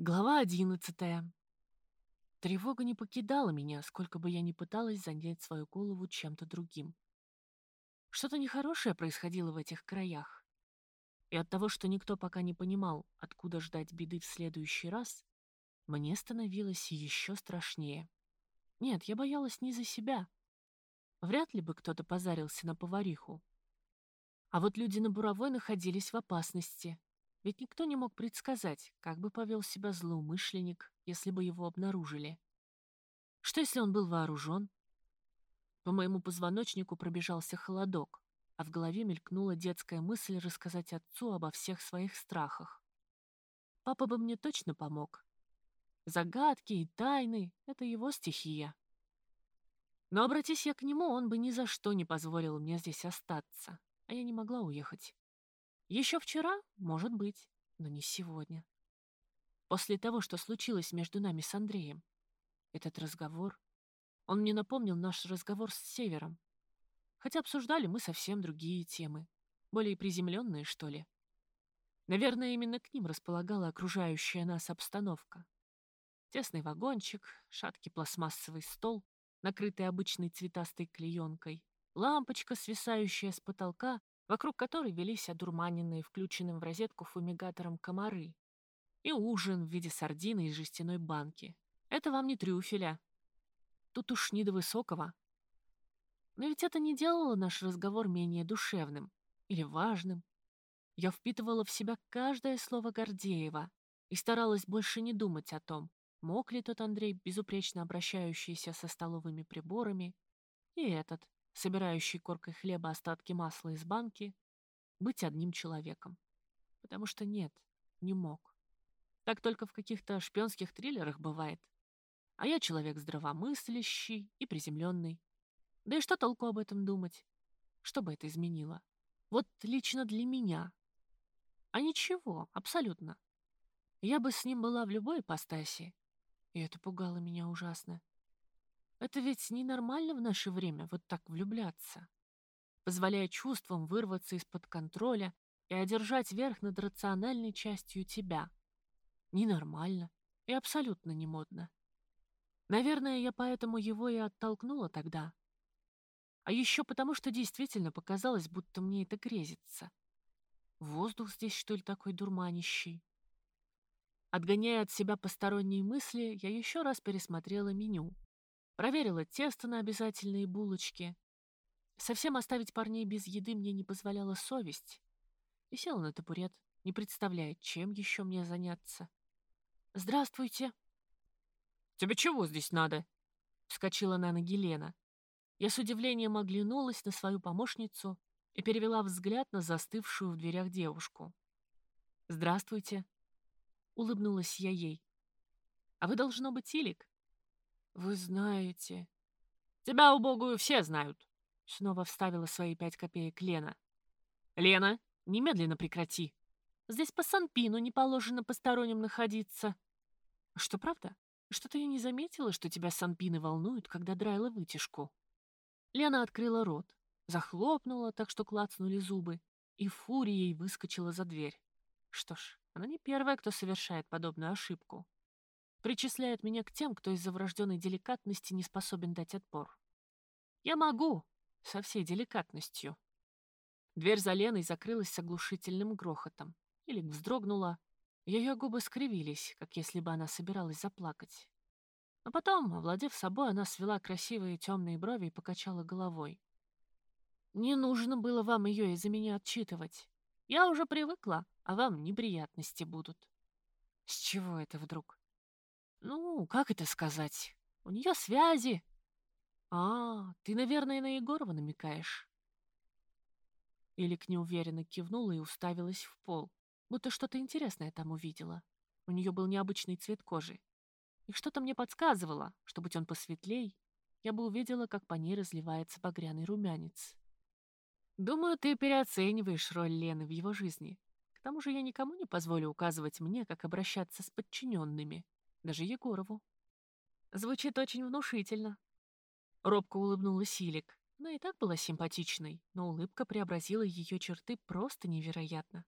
Глава одиннадцатая. Тревога не покидала меня, сколько бы я ни пыталась занять свою голову чем-то другим. Что-то нехорошее происходило в этих краях. И от того, что никто пока не понимал, откуда ждать беды в следующий раз, мне становилось еще страшнее. Нет, я боялась не за себя. Вряд ли бы кто-то позарился на повариху. А вот люди на буровой находились в опасности. Ведь никто не мог предсказать, как бы повел себя злоумышленник, если бы его обнаружили. Что если он был вооружен? По моему позвоночнику пробежался холодок, а в голове мелькнула детская мысль рассказать отцу обо всех своих страхах. Папа бы мне точно помог. Загадки и тайны — это его стихия. Но обратись я к нему, он бы ни за что не позволил мне здесь остаться, а я не могла уехать. Еще вчера, может быть, но не сегодня. После того, что случилось между нами с Андреем, этот разговор, он мне напомнил наш разговор с Севером. Хотя обсуждали мы совсем другие темы, более приземленные, что ли. Наверное, именно к ним располагала окружающая нас обстановка. Тесный вагончик, шаткий пластмассовый стол, накрытый обычной цветастой клеенкой, лампочка, свисающая с потолка вокруг которой велись одурманенные включенным в розетку фумигатором комары, и ужин в виде сардины из жестяной банки. Это вам не трюфеля. Тут уж не до высокого. Но ведь это не делало наш разговор менее душевным или важным. Я впитывала в себя каждое слово Гордеева и старалась больше не думать о том, мог ли тот Андрей, безупречно обращающийся со столовыми приборами, и этот, собирающий коркой хлеба остатки масла из банки, быть одним человеком. Потому что нет, не мог. Так только в каких-то шпионских триллерах бывает. А я человек здравомыслящий и приземленный. Да и что толку об этом думать? Что бы это изменило? Вот лично для меня. А ничего, абсолютно. Я бы с ним была в любой ипостаси. И это пугало меня ужасно. Это ведь ненормально в наше время вот так влюбляться, позволяя чувствам вырваться из-под контроля и одержать верх над рациональной частью тебя. Ненормально и абсолютно не модно. Наверное, я поэтому его и оттолкнула тогда. А еще потому, что действительно показалось, будто мне это грезится. Воздух здесь, что ли, такой дурманящий? Отгоняя от себя посторонние мысли, я еще раз пересмотрела меню Проверила тесто на обязательные булочки. Совсем оставить парней без еды мне не позволяла совесть. И села на табурет, не представляя, чем еще мне заняться. «Здравствуйте!» «Тебе чего здесь надо?» — вскочила на ноги Лена. Я с удивлением оглянулась на свою помощницу и перевела взгляд на застывшую в дверях девушку. «Здравствуйте!» — улыбнулась я ей. «А вы, должно быть, Илик?» «Вы знаете...» «Тебя, убогую, все знают!» Снова вставила свои пять копеек Лена. «Лена, немедленно прекрати! Здесь по Санпину не положено посторонним находиться!» «Что, правда? Что-то я не заметила, что тебя Санпины волнуют, когда драила вытяжку». Лена открыла рот, захлопнула, так что клацнули зубы, и фурией выскочила за дверь. Что ж, она не первая, кто совершает подобную ошибку причисляет меня к тем, кто из-за врожденной деликатности не способен дать отпор. Я могу, со всей деликатностью. Дверь за Леной закрылась с оглушительным грохотом. Или вздрогнула. Ее губы скривились, как если бы она собиралась заплакать. Но потом, овладев собой, она свела красивые темные брови и покачала головой. «Не нужно было вам ее из-за меня отчитывать. Я уже привыкла, а вам неприятности будут». «С чего это вдруг?» Ну, как это сказать? У нее связи. А, ты, наверное, на Егорова намекаешь. Илик неуверенно кивнула и уставилась в пол, будто что-то интересное там увидела. У нее был необычный цвет кожи. И что-то мне подсказывало, что, будь он посветлей, я бы увидела, как по ней разливается багряный румянец. Думаю, ты переоцениваешь роль Лены в его жизни. К тому же я никому не позволю указывать мне, как обращаться с подчиненными даже Егорову. Звучит очень внушительно. Робко улыбнулась Силик. Она и так была симпатичной, но улыбка преобразила ее черты просто невероятно.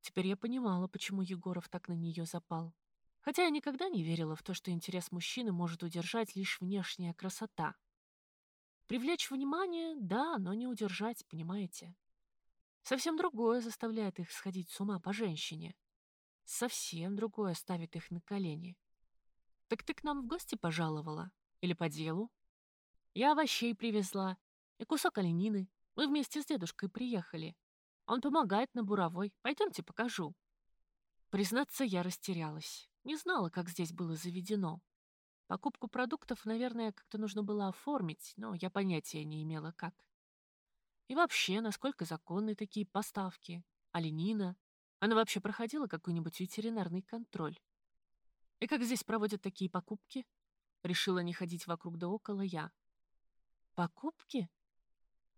Теперь я понимала, почему Егоров так на нее запал. Хотя я никогда не верила в то, что интерес мужчины может удержать лишь внешняя красота. Привлечь внимание — да, но не удержать, понимаете? Совсем другое заставляет их сходить с ума по женщине. Совсем другое ставит их на колени. Так ты к нам в гости пожаловала? Или по делу? Я овощей привезла и кусок оленины. Мы вместе с дедушкой приехали. Он помогает на буровой. Пойдемте покажу. Признаться, я растерялась. Не знала, как здесь было заведено. Покупку продуктов, наверное, как-то нужно было оформить, но я понятия не имела, как. И вообще, насколько законны такие поставки? Оленина? Она вообще проходила какой-нибудь ветеринарный контроль? И как здесь проводят такие покупки? Решила не ходить вокруг да около я. Покупки?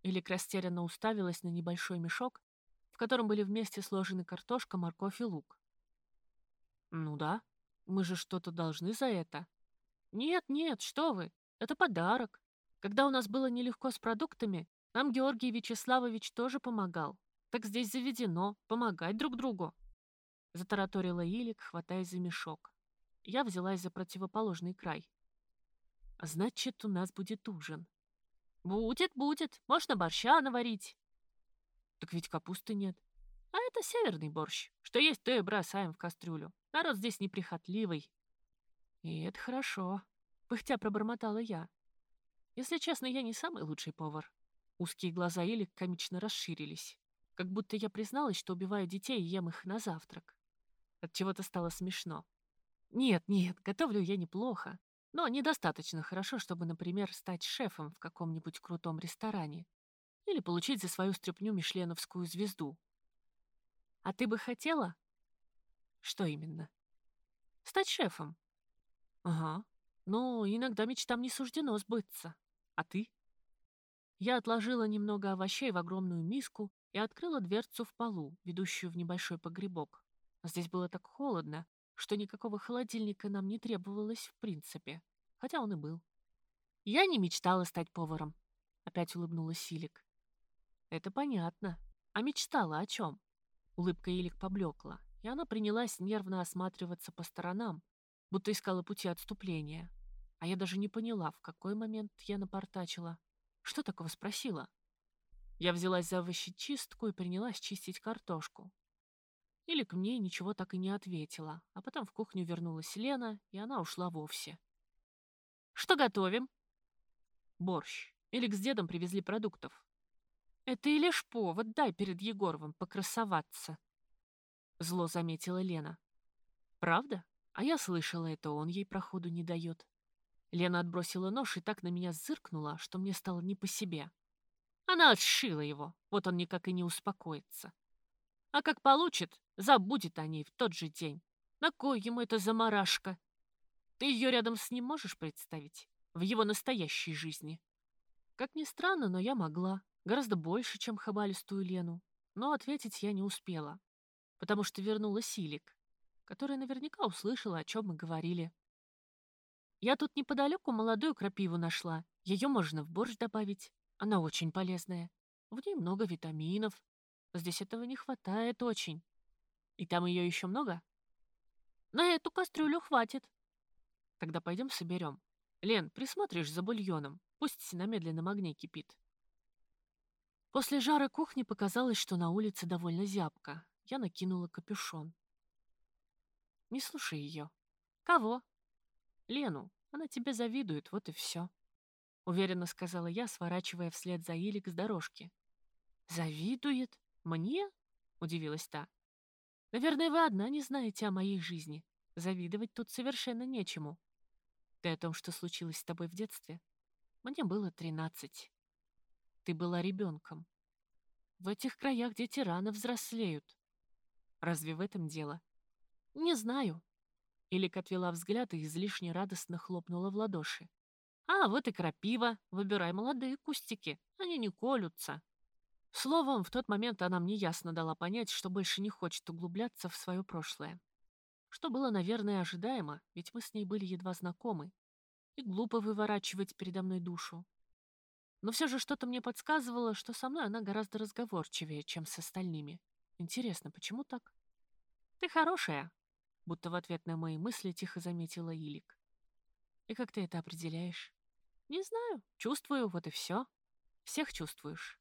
Или растерянно уставилась на небольшой мешок, в котором были вместе сложены картошка, морковь и лук. Ну да, мы же что-то должны за это. Нет, нет, что вы, это подарок. Когда у нас было нелегко с продуктами, нам Георгий Вячеславович тоже помогал. Так здесь заведено, помогать друг другу. Затараторила Илик, хватаясь за мешок. Я взялась за противоположный край. Значит, у нас будет ужин. Будет, будет. Можно борща наварить. Так ведь капусты нет. А это северный борщ. Что есть, то и бросаем в кастрюлю. Народ здесь неприхотливый. И это хорошо. Пыхтя пробормотала я. Если честно, я не самый лучший повар. Узкие глаза Эли комично расширились. Как будто я призналась, что убиваю детей и ем их на завтрак. От чего-то стало смешно. Нет, нет, готовлю я неплохо. Но недостаточно хорошо, чтобы, например, стать шефом в каком-нибудь крутом ресторане. Или получить за свою стряпню мишленовскую звезду. А ты бы хотела? Что именно? Стать шефом. Ага. Но иногда мечтам не суждено сбыться. А ты? Я отложила немного овощей в огромную миску и открыла дверцу в полу, ведущую в небольшой погребок. Здесь было так холодно, что никакого холодильника нам не требовалось в принципе, хотя он и был. Я не мечтала стать поваром, опять улыбнулась Силик. Это понятно. А мечтала о чем? Улыбка Илик поблекла, и она принялась нервно осматриваться по сторонам, будто искала пути отступления. А я даже не поняла, в какой момент я напортачила. Что такого спросила? Я взялась за овощечистку и принялась чистить картошку. Или к мне ничего так и не ответила, а потом в кухню вернулась Лена, и она ушла вовсе. «Что готовим?» «Борщ. Элик с дедом привезли продуктов». «Это и лишь повод, дай перед Егоровым покрасоваться», — зло заметила Лена. «Правда? А я слышала, это он ей проходу не дает». Лена отбросила нож и так на меня зыркнула, что мне стало не по себе. Она отшила его, вот он никак и не успокоится. А как получит, забудет о ней в тот же день. На кой ему эта заморашка? Ты ее рядом с ним можешь представить? В его настоящей жизни? Как ни странно, но я могла. Гораздо больше, чем хабалистую Лену. Но ответить я не успела, потому что вернулась Силик, которая наверняка услышала, о чем мы говорили. Я тут неподалеку молодую крапиву нашла. Ее можно в борщ добавить. Она очень полезная. В ней много витаминов. Здесь этого не хватает очень. И там ее еще много? На эту кастрюлю хватит. Тогда пойдем соберем. Лен, присмотришь за бульоном. Пусть на медленном огне кипит. После жара кухни показалось, что на улице довольно зябко. Я накинула капюшон. Не слушай ее. Кого? Лену. Она тебе завидует, вот и все. Уверенно сказала я, сворачивая вслед за Илик с дорожки. «Завидует? Мне?» — удивилась та. «Наверное, вы одна не знаете о моей жизни. Завидовать тут совершенно нечему. Ты о том, что случилось с тобой в детстве? Мне было тринадцать. Ты была ребенком. В этих краях дети рано взрослеют. Разве в этом дело? Не знаю. Илик отвела взгляд и излишне радостно хлопнула в ладоши. «А, вот и крапива. Выбирай молодые кустики. Они не колются». Словом, в тот момент она мне ясно дала понять, что больше не хочет углубляться в свое прошлое. Что было, наверное, ожидаемо, ведь мы с ней были едва знакомы. И глупо выворачивать передо мной душу. Но все же что-то мне подсказывало, что со мной она гораздо разговорчивее, чем с остальными. Интересно, почему так? «Ты хорошая», будто в ответ на мои мысли тихо заметила Илик. И как ты это определяешь? Не знаю, чувствую, вот и все. Всех чувствуешь.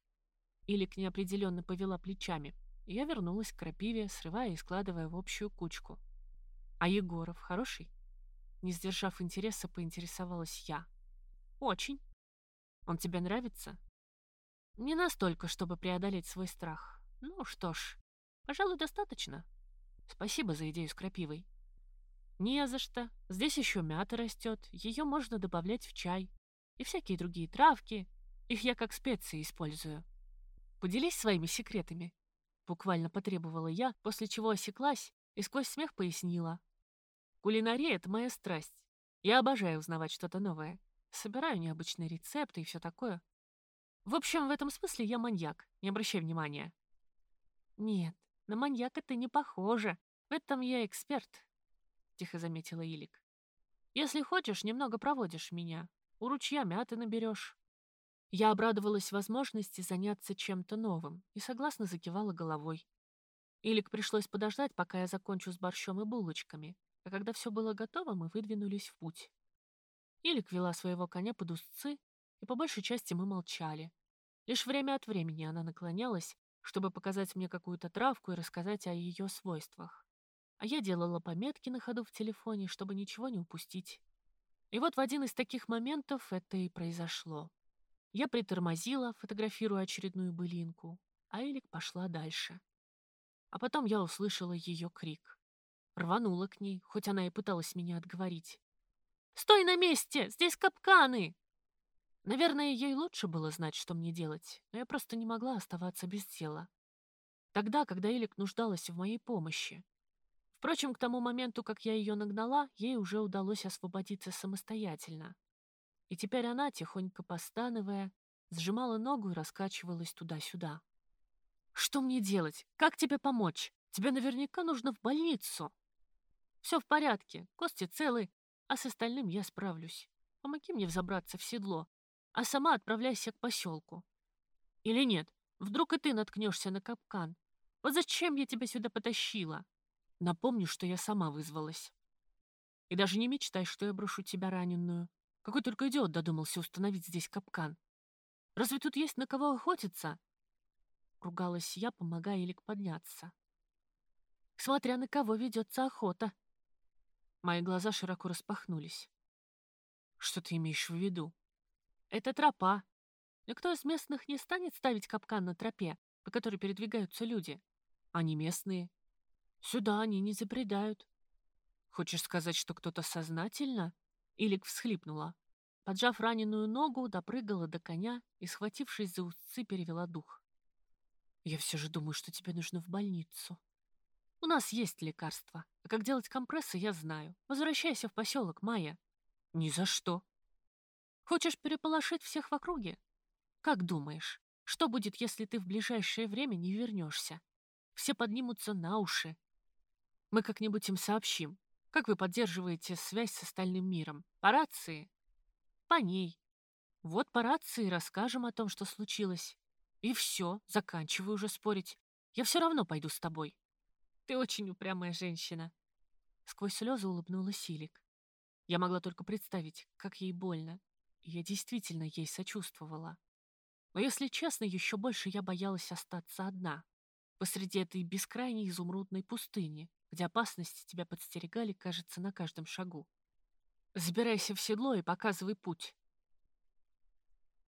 Илик неопределенно повела плечами, я вернулась к крапиве, срывая и складывая в общую кучку. А Егоров хороший? Не сдержав интереса, поинтересовалась я. Очень. Он тебе нравится? Не настолько, чтобы преодолеть свой страх. Ну что ж, пожалуй, достаточно. Спасибо за идею с крапивой. Не за что. Здесь еще мята растет, ее можно добавлять в чай. И всякие другие травки. Их я как специи использую. Поделись своими секретами. Буквально потребовала я, после чего осеклась и сквозь смех пояснила. Кулинария — это моя страсть. Я обожаю узнавать что-то новое. Собираю необычные рецепты и все такое. В общем, в этом смысле я маньяк, не обращай внимания. Нет, на маньяка ты не похожа. В этом я эксперт, тихо заметила Илик. Если хочешь, немного проводишь меня. У ручья мяты наберешь. Я обрадовалась возможности заняться чем-то новым и согласно закивала головой. Илик пришлось подождать, пока я закончу с борщом и булочками, а когда все было готово, мы выдвинулись в путь. Илик вела своего коня под узцы и по большей части мы молчали. Лишь время от времени она наклонялась, чтобы показать мне какую-то травку и рассказать о ее свойствах. А я делала пометки на ходу в телефоне, чтобы ничего не упустить. И вот в один из таких моментов это и произошло. Я притормозила, фотографируя очередную былинку, а Элик пошла дальше. А потом я услышала ее крик. Рванула к ней, хоть она и пыталась меня отговорить. «Стой на месте! Здесь капканы!» Наверное, ей лучше было знать, что мне делать, но я просто не могла оставаться без дела. Тогда, когда Элик нуждалась в моей помощи. Впрочем, к тому моменту, как я ее нагнала, ей уже удалось освободиться самостоятельно. И теперь она, тихонько постановая, сжимала ногу и раскачивалась туда-сюда. «Что мне делать? Как тебе помочь? Тебе наверняка нужно в больницу». «Все в порядке, кости целы, а с остальным я справлюсь. Помоги мне взобраться в седло, а сама отправляйся к поселку. Или нет, вдруг и ты наткнешься на капкан. Вот зачем я тебя сюда потащила? Напомню, что я сама вызвалась. И даже не мечтай, что я брошу тебя раненую. Какой только идиот додумался установить здесь капкан. Разве тут есть на кого охотиться? Ругалась я, помогая Элик подняться. Смотря на кого ведется охота. Мои глаза широко распахнулись. Что ты имеешь в виду? Это тропа. Никто из местных не станет ставить капкан на тропе, по которой передвигаются люди. Они местные. Сюда они не забредают. Хочешь сказать, что кто-то сознательно? Илик всхлипнула. Поджав раненую ногу, допрыгала до коня и, схватившись за узцы, перевела дух. «Я все же думаю, что тебе нужно в больницу. У нас есть лекарства, а как делать компрессы, я знаю. Возвращайся в поселок, Майя». «Ни за что», Хочешь переполошить всех в округе? Как думаешь, что будет, если ты в ближайшее время не вернешься? Все поднимутся на уши. Мы как-нибудь им сообщим. Как вы поддерживаете связь с остальным миром? По рации? По ней. Вот по рации расскажем о том, что случилось. И все, заканчиваю уже спорить. Я все равно пойду с тобой. Ты очень упрямая женщина. Сквозь слезы улыбнулась Силик. Я могла только представить, как ей больно, я действительно ей сочувствовала. Но, если честно, еще больше я боялась остаться одна, посреди этой бескрайней изумрудной пустыни, где опасности тебя подстерегали, кажется, на каждом шагу. Забирайся в седло и показывай путь.